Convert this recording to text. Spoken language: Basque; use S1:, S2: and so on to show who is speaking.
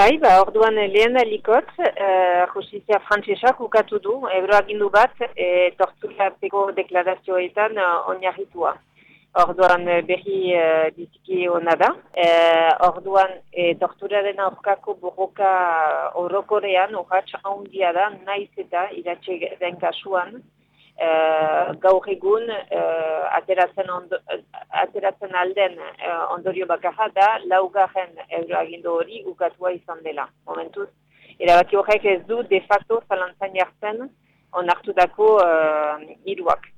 S1: Bai, ba, orduan lehen dalikot, uh, justizia frantzesak ukatu du, ebroagindu bat, e, torturatzeko deklarazioetan uh, onarritua. Orduan berri uh, biziki hona da. Uh, orduan e, torturaren aurkako borroka orokorean, urratx handia da, naiz eta iratxe den kasuan, uh, gaur egun uh, ateratzen, ondo, ateratzen alden uh, ondorio bakarra da laugarren euroagindu hori ukatua izan dela. Momentuz, erabaki horrek ez du de facto zalantzan jartzen onartutako uh, iruak.